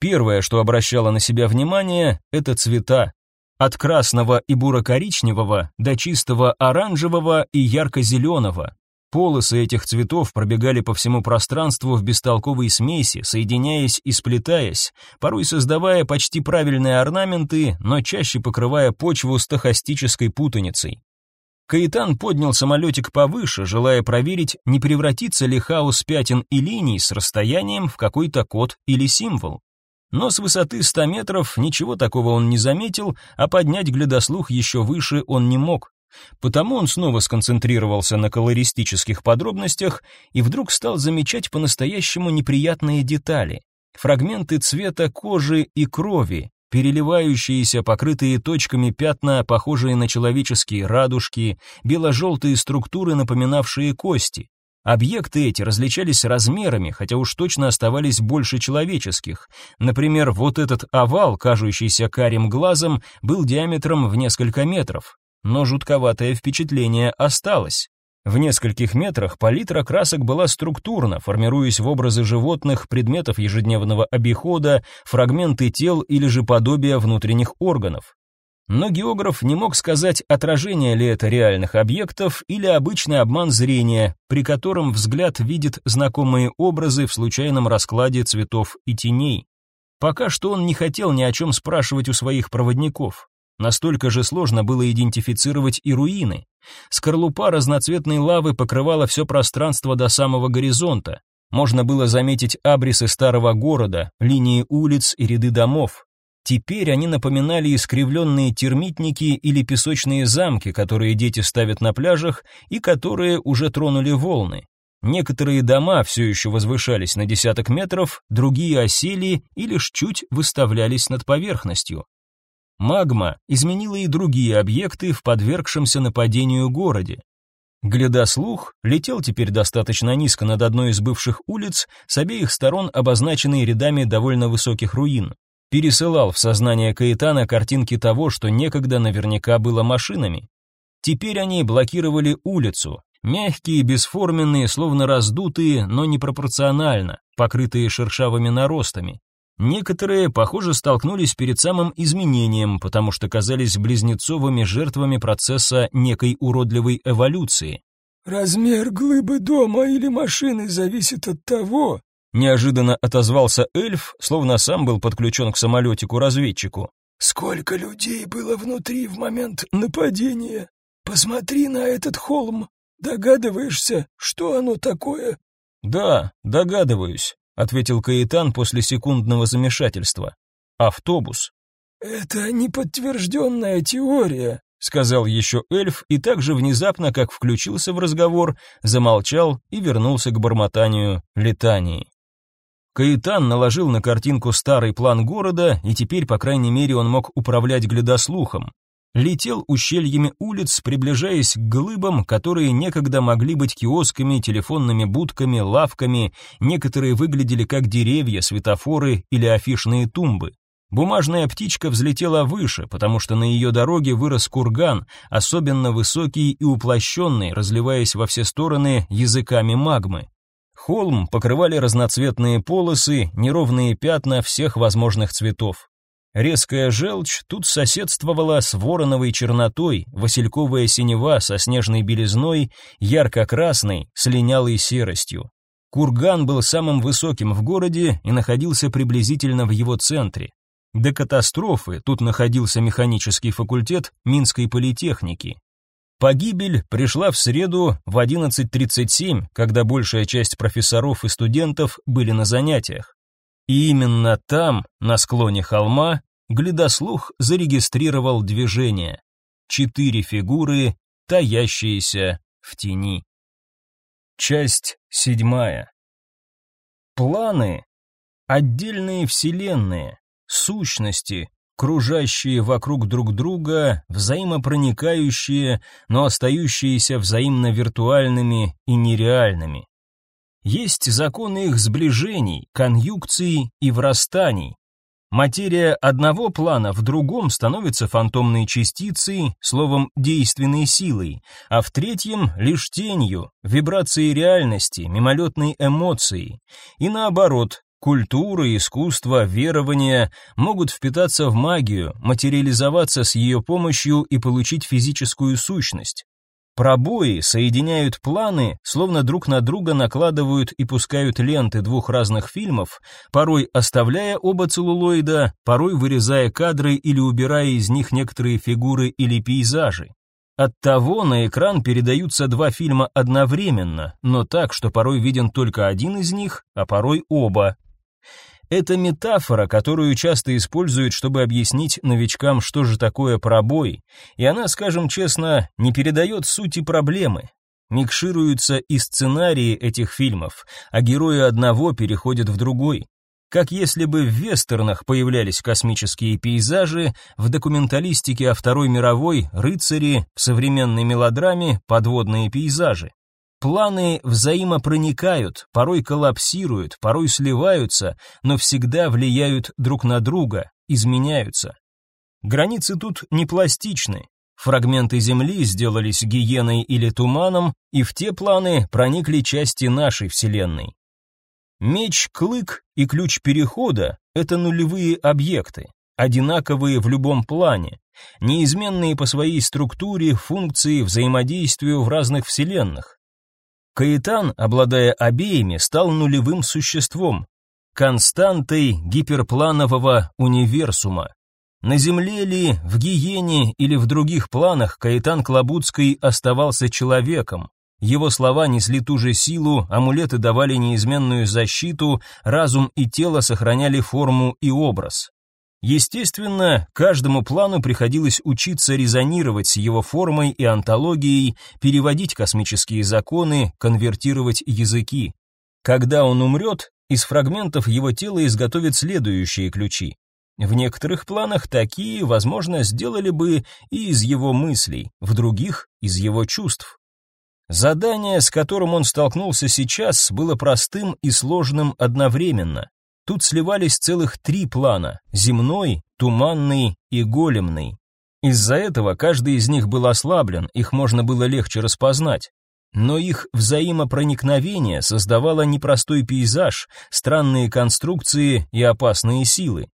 Первое, что обращало на себя внимание, это цвета. От красного и буро-коричневого до чистого оранжевого и ярко-зеленого. Полосы этих цветов пробегали по всему пространству в бестолковой смеси, соединяясь и сплетаясь, порой создавая почти правильные орнаменты, но чаще покрывая почву стохастической путаницей. Каитан поднял самолетик повыше, желая проверить, не превратится ли хаос пятен и линий с расстоянием в какой-то код или символ. Но с высоты 100 метров ничего такого он не заметил, а поднять глядослух еще выше он не мог. Потому он снова сконцентрировался на колористических подробностях и вдруг стал замечать по-настоящему неприятные детали. Фрагменты цвета кожи и крови, переливающиеся, покрытые точками пятна, похожие на человеческие радужки, бело-желтые структуры, напоминавшие кости. Объекты эти различались размерами, хотя уж точно оставались больше человеческих. Например, вот этот овал, кажущийся карим глазом, был диаметром в несколько метров. Но жутковатое впечатление осталось. В нескольких метрах палитра красок была структурна, формируясь в образы животных, предметов ежедневного обихода, фрагменты тел или же подобия внутренних органов. Но географ не мог сказать, отражение ли это реальных объектов или обычный обман зрения, при котором взгляд видит знакомые образы в случайном раскладе цветов и теней. Пока что он не хотел ни о чем спрашивать у своих проводников. Настолько же сложно было идентифицировать и руины. Скорлупа разноцветной лавы покрывала все пространство до самого горизонта. Можно было заметить абрисы старого города, линии улиц и ряды домов. Теперь они напоминали искривленные термитники или песочные замки, которые дети ставят на пляжах и которые уже тронули волны. Некоторые дома все еще возвышались на десяток метров, другие осели и лишь чуть выставлялись над поверхностью. магма изменила и другие объекты в подвергшемся нападению городе. Глядослух летел теперь достаточно низко над одной из бывших улиц, с обеих сторон обозначенной рядами довольно высоких руин. Пересылал в сознание Каэтана картинки того, что некогда наверняка было машинами. Теперь они блокировали улицу, мягкие, бесформенные, словно раздутые, но непропорционально, покрытые шершавыми наростами. Некоторые, похоже, столкнулись перед самым изменением, потому что казались близнецовыми жертвами процесса некой уродливой эволюции. «Размер глыбы дома или машины зависит от того...» Неожиданно отозвался эльф, словно сам был подключен к самолетику-разведчику. «Сколько людей было внутри в момент нападения? Посмотри на этот холм. Догадываешься, что оно такое?» «Да, догадываюсь», — ответил Каэтан после секундного замешательства. «Автобус». «Это неподтвержденная теория», — сказал еще эльф, и так же внезапно, как включился в разговор, замолчал и вернулся к бормотанию летании. Каэтан наложил на картинку старый план города, и теперь, по крайней мере, он мог управлять глядослухом летел ущельями улиц, приближаясь к глыбам, которые некогда могли быть киосками, телефонными будками, лавками, некоторые выглядели как деревья, светофоры или афишные тумбы. Бумажная птичка взлетела выше, потому что на ее дороге вырос курган, особенно высокий и уплощенный, разливаясь во все стороны языками магмы. Холм покрывали разноцветные полосы, неровные пятна всех возможных цветов. Резкая желчь тут соседствовала с вороновой чернотой, васильковая синева со снежной белизной, ярко-красной с линялой серостью. Курган был самым высоким в городе и находился приблизительно в его центре. До катастрофы тут находился механический факультет Минской политехники. Погибель пришла в среду в 11.37, когда большая часть профессоров и студентов были на занятиях. И именно там, на склоне холма, глядослух зарегистрировал движение. Четыре фигуры, таящиеся в тени. Часть седьмая. Планы — отдельные вселенные, сущности, кружащие вокруг друг друга, взаимопроникающие, но остающиеся взаимно виртуальными и нереальными. Есть законы их сближений, конъюнкций и врастаний. Материя одного плана в другом становится фантомной частицей, словом, действенной силой, а в третьем лишь тенью, вибрацией реальности, мимолетной эмоцией. И наоборот, Культура, искусство, верования могут впитаться в магию, материализоваться с ее помощью и получить физическую сущность. Пробои соединяют планы, словно друг на друга накладывают и пускают ленты двух разных фильмов, порой оставляя оба целлулоида, порой вырезая кадры или убирая из них некоторые фигуры или пейзажи. Оттого на экран передаются два фильма одновременно, но так, что порой виден только один из них, а порой оба, это метафора, которую часто используют, чтобы объяснить новичкам, что же такое пробой, и она, скажем честно, не передает сути проблемы. Микшируются и сценарии этих фильмов, а герои одного переходят в другой. Как если бы в вестернах появлялись космические пейзажи, в документалистике о Второй мировой рыцари, в современной мелодраме подводные пейзажи. Планы взаимопроникают, порой коллапсируют, порой сливаются, но всегда влияют друг на друга, изменяются. Границы тут не пластичны. Фрагменты Земли сделались гиеной или туманом, и в те планы проникли части нашей Вселенной. Меч-клык и ключ перехода — это нулевые объекты, одинаковые в любом плане, неизменные по своей структуре, функции, взаимодействию в разных вселенных. Каэтан, обладая обеими, стал нулевым существом, константой гиперпланового универсума. На Земле ли, в Гиене или в других планах Каэтан Клобудский оставался человеком. Его слова несли ту же силу, амулеты давали неизменную защиту, разум и тело сохраняли форму и образ. Естественно, каждому плану приходилось учиться резонировать с его формой и антологией, переводить космические законы, конвертировать языки. Когда он умрет, из фрагментов его тела изготовят следующие ключи. В некоторых планах такие, возможно, сделали бы и из его мыслей, в других — из его чувств. Задание, с которым он столкнулся сейчас, было простым и сложным одновременно. Тут сливались целых три плана — земной, туманный и големный. Из-за этого каждый из них был ослаблен, их можно было легче распознать. Но их взаимопроникновение создавало непростой пейзаж, странные конструкции и опасные силы.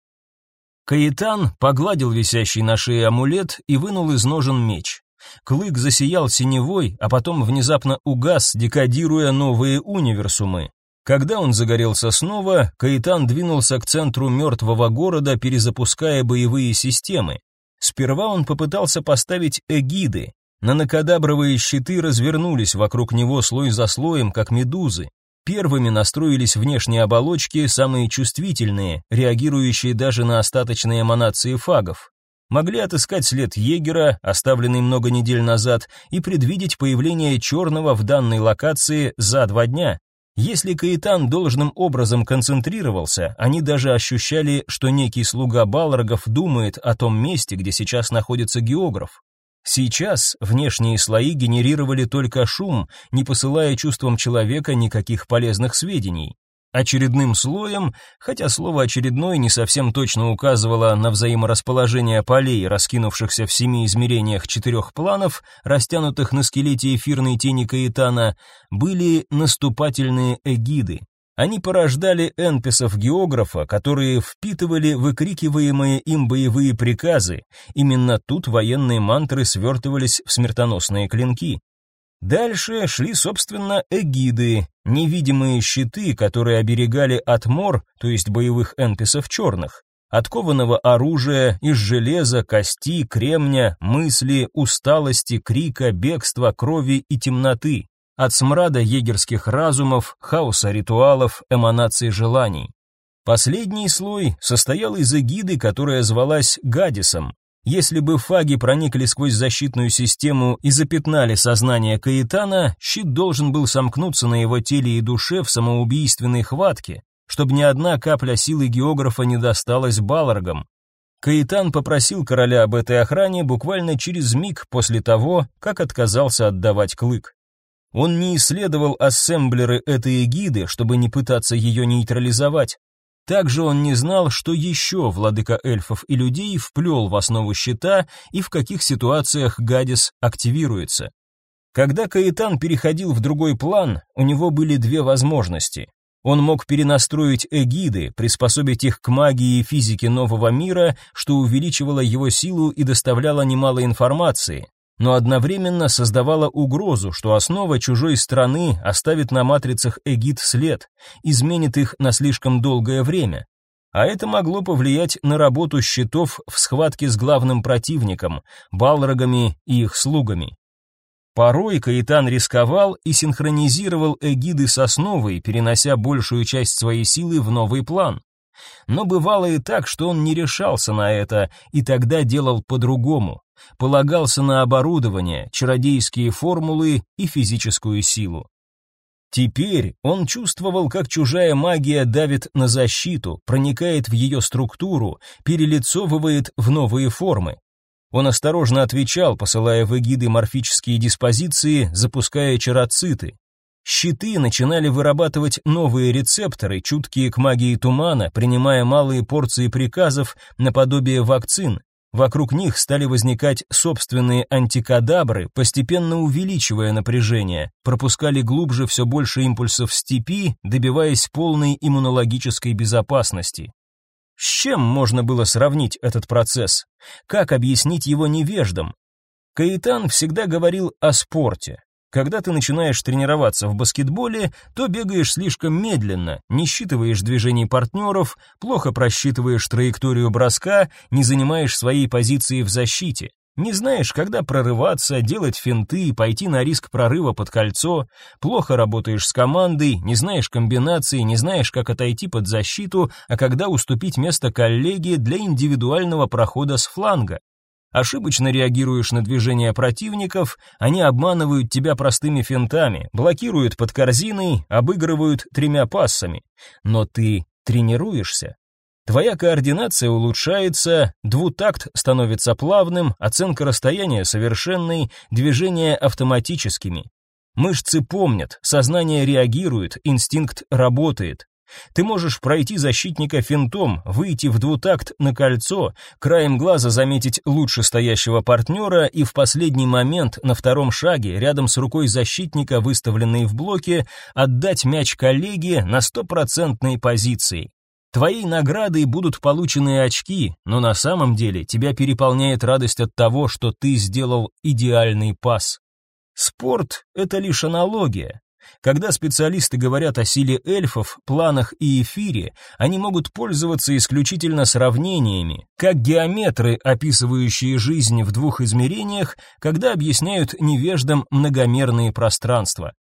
Каитан погладил висящий на шее амулет и вынул из ножен меч. Клык засиял синевой, а потом внезапно угас, декодируя новые универсумы. Когда он загорелся снова, Каитан двинулся к центру мертвого города, перезапуская боевые системы. Сперва он попытался поставить эгиды. Нанокадабровые щиты развернулись вокруг него слой за слоем, как медузы. Первыми настроились внешние оболочки, самые чувствительные, реагирующие даже на остаточные эманации фагов. Могли отыскать след егера, оставленный много недель назад, и предвидеть появление черного в данной локации за два дня. Если Каитан должным образом концентрировался, они даже ощущали, что некий слуга Балрогов думает о том месте, где сейчас находится географ. Сейчас внешние слои генерировали только шум, не посылая чувствам человека никаких полезных сведений. Очередным слоем, хотя слово «очередной» не совсем точно указывало на взаиморасположение полей, раскинувшихся в семи измерениях четырех планов, растянутых на скелете эфирной тени Каэтана, были наступательные эгиды. Они порождали энписов-географа, которые впитывали выкрикиваемые им боевые приказы. Именно тут военные мантры свертывались в смертоносные клинки. Дальше шли, собственно, эгиды, невидимые щиты, которые оберегали от мор, то есть боевых энписов черных, от кованого оружия, из железа, кости, кремня, мысли, усталости, крика, бегства, крови и темноты, от смрада егерских разумов, хаоса ритуалов, эманаций желаний. Последний слой состоял из эгиды, которая звалась Гадисом, если бы фаги проникли сквозь защитную систему и запятнали сознание Каэтана, щит должен был сомкнуться на его теле и душе в самоубийственной хватке, чтобы ни одна капля силы географа не досталась Баларгам. Каэтан попросил короля об этой охране буквально через миг после того, как отказался отдавать клык. Он не исследовал ассемблеры этой эгиды, чтобы не пытаться ее нейтрализовать. Также он не знал, что еще владыка эльфов и людей вплел в основу щита и в каких ситуациях Гадис активируется. Когда Каэтан переходил в другой план, у него были две возможности. Он мог перенастроить эгиды, приспособить их к магии и физике нового мира, что увеличивало его силу и доставляло немало информации, но одновременно создавала угрозу, что основа чужой страны оставит на матрицах эгид след, изменит их на слишком долгое время. А это могло повлиять на работу щитов в схватке с главным противником, балрогами и их слугами. Порой Каитан рисковал и синхронизировал эгиды с основой, перенося большую часть своей силы в новый план. Но бывало и так, что он не решался на это, и тогда делал по-другому полагался на оборудование, чародейские формулы и физическую силу. Теперь он чувствовал, как чужая магия давит на защиту, проникает в ее структуру, перелицовывает в новые формы. Он осторожно отвечал, посылая в эгиды морфические диспозиции, запуская чароциты. Щиты начинали вырабатывать новые рецепторы, чуткие к магии тумана, принимая малые порции приказов наподобие вакцин, Вокруг них стали возникать собственные антикадабры, постепенно увеличивая напряжение, пропускали глубже все больше импульсов степи, добиваясь полной иммунологической безопасности. С чем можно было сравнить этот процесс? Как объяснить его невеждам? Каитан всегда говорил о спорте. Когда ты начинаешь тренироваться в баскетболе, то бегаешь слишком медленно, не считываешь движений партнеров, плохо просчитываешь траекторию броска, не занимаешь своей позиции в защите. Не знаешь, когда прорываться, делать финты, пойти на риск прорыва под кольцо, плохо работаешь с командой, не знаешь комбинации, не знаешь, как отойти под защиту, а когда уступить место коллеге для индивидуального прохода с фланга. Ошибочно реагируешь на движения противников, они обманывают тебя простыми финтами, блокируют под корзиной, обыгрывают тремя пассами. Но ты тренируешься. Твоя координация улучшается, двутакт становится плавным, оценка расстояния совершенной, движения автоматическими. Мышцы помнят, сознание реагирует, инстинкт работает. Ты можешь пройти защитника финтом, выйти в двутакт на кольцо, краем глаза заметить лучше стоящего партнера и в последний момент на втором шаге, рядом с рукой защитника, выставленной в блоке, отдать мяч коллеге на стопроцентной позиции. Твоей наградой будут полученные очки, но на самом деле тебя переполняет радость от того, что ты сделал идеальный пас. Спорт — это лишь аналогия. Когда специалисты говорят о силе эльфов, планах и эфире, они могут пользоваться исключительно сравнениями, как геометры, описывающие жизнь в двух измерениях, когда объясняют невеждам многомерные пространства.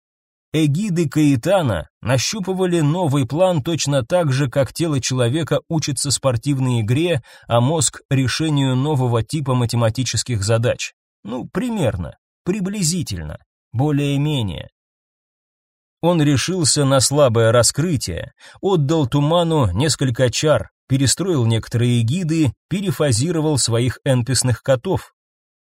Эгиды Каэтана нащупывали новый план точно так же, как тело человека учится спортивной игре, а мозг решению нового типа математических задач. Ну, примерно, приблизительно, более-менее. Он решился на слабое раскрытие, отдал туману несколько чар, перестроил некоторые гиды, перефазировал своих энписных котов.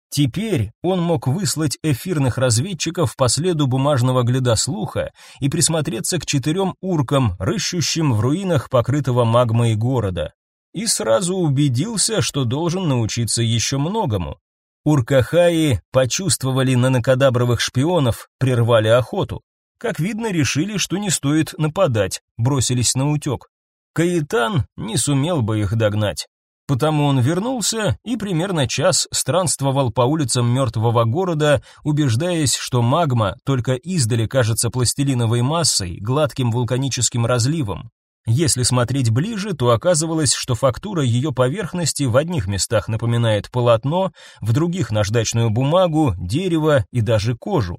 Теперь он мог выслать эфирных разведчиков по следу бумажного глядослуха и присмотреться к четырем уркам, рыщущим в руинах покрытого магмой города. И сразу убедился, что должен научиться еще многому. Уркахаи почувствовали на накадабровых шпионов, прервали охоту. Как видно, решили, что не стоит нападать, бросились на утек. Каитан не сумел бы их догнать. Потому он вернулся и примерно час странствовал по улицам мертвого города, убеждаясь, что магма только издали кажется пластилиновой массой, гладким вулканическим разливом. Если смотреть ближе, то оказывалось, что фактура ее поверхности в одних местах напоминает полотно, в других наждачную бумагу, дерево и даже кожу.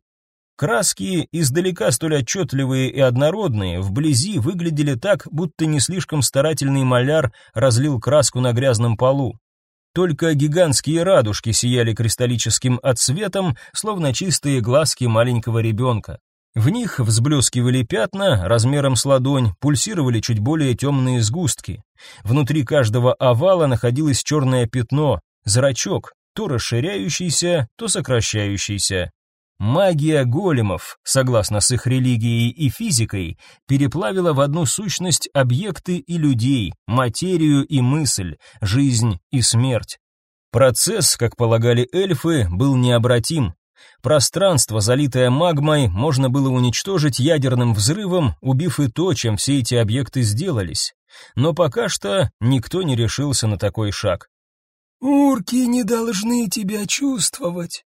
Краски, издалека столь отчетливые и однородные, вблизи выглядели так, будто не слишком старательный маляр разлил краску на грязном полу. Только гигантские радужки сияли кристаллическим отсветом, словно чистые глазки маленького ребенка. В них взблескивали пятна размером с ладонь, пульсировали чуть более темные сгустки. Внутри каждого овала находилось черное пятно, зрачок, то расширяющийся, то сокращающийся. Магия големов, согласно с их религией и физикой, переплавила в одну сущность объекты и людей, материю и мысль, жизнь и смерть. Процесс, как полагали эльфы, был необратим. Пространство, залитое магмой, можно было уничтожить ядерным взрывом, убив и то, чем все эти объекты сделались. Но пока что никто не решился на такой шаг. «Урки не должны тебя чувствовать»,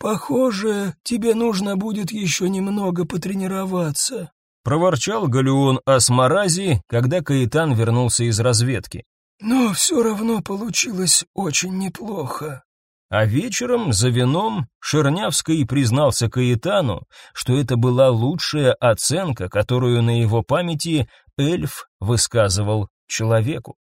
«Похоже, тебе нужно будет еще немного потренироваться», — проворчал Галеон Асмарази, когда Каитан вернулся из разведки. «Но все равно получилось очень неплохо». А вечером за вином Шернявский признался Каитану, что это была лучшая оценка, которую на его памяти эльф высказывал человеку.